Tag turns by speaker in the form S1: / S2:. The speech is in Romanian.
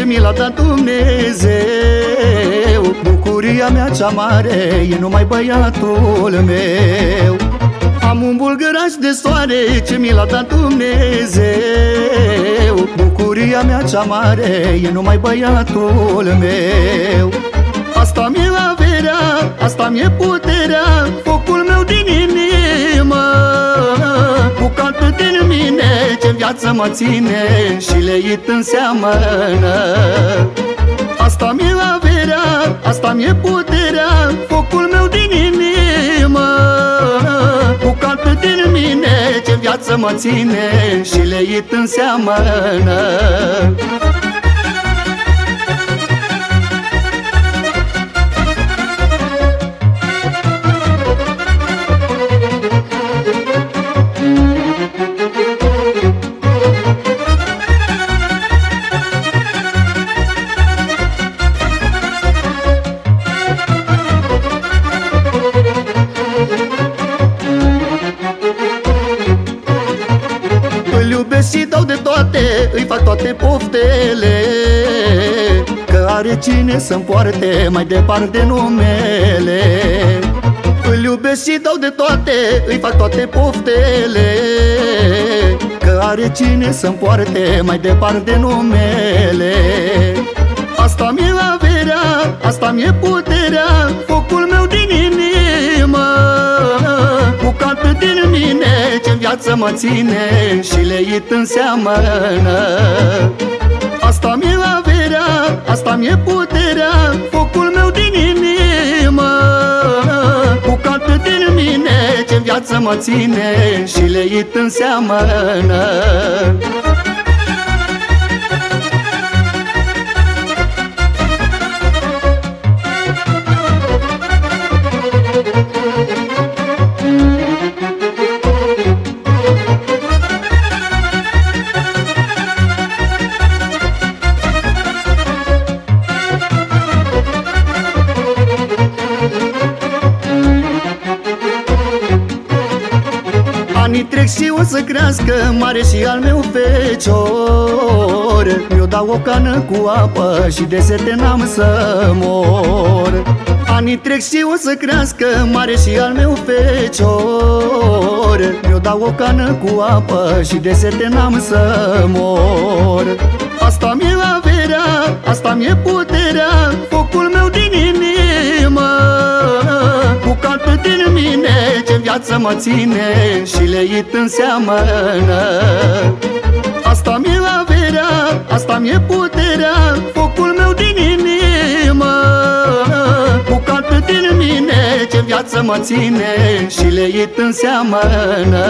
S1: ce mi l-a dat Dumnezeu. Bucuria mea cea mare e numai băiatul meu. Am un bulgăraș de soare ce mi l-a dat Dumnezeu. Bucuria mea cea mare e numai băiatul meu. Asta mi-e averea, asta mi-e puterea Focul meu din inimă ce viață mă ține Și leit în seamănă. Asta mi-e averea, asta mi-e puterea Focul meu din inimă. Bucată din mine ce viață mă ține Și leit în toate Îi fac toate poftele. Că are cine să-mi poarte Mai departe numele. Îl iubesc și dau de toate Îi fac toate poftele. Că are cine să-mi poarte Mai departe numele. Asta mi-e averea Asta mi-e puterea Focul viață mă ține Și leit în seamănă. Asta mi-e averea, asta mi-e puterea Focul meu din inimă. Bucată din mine ce viață mă ține Și leit în seamănă Anii trec și o să crească mare și al meu fecior. Mi-o dau o cană cu apă și de sete n-am să mor. Anii trec și o să crească mare și al meu fecior. Mi-o dau o cană cu apă și de sete n-am să mor. Asta mi-e averea, asta mi-e puterea viață mă ține Și leit în seamănă. Asta mi-e averea, asta mi-e puterea Focul meu din inimă. Bucată din mine ce viață mă ține Și leit în seamănă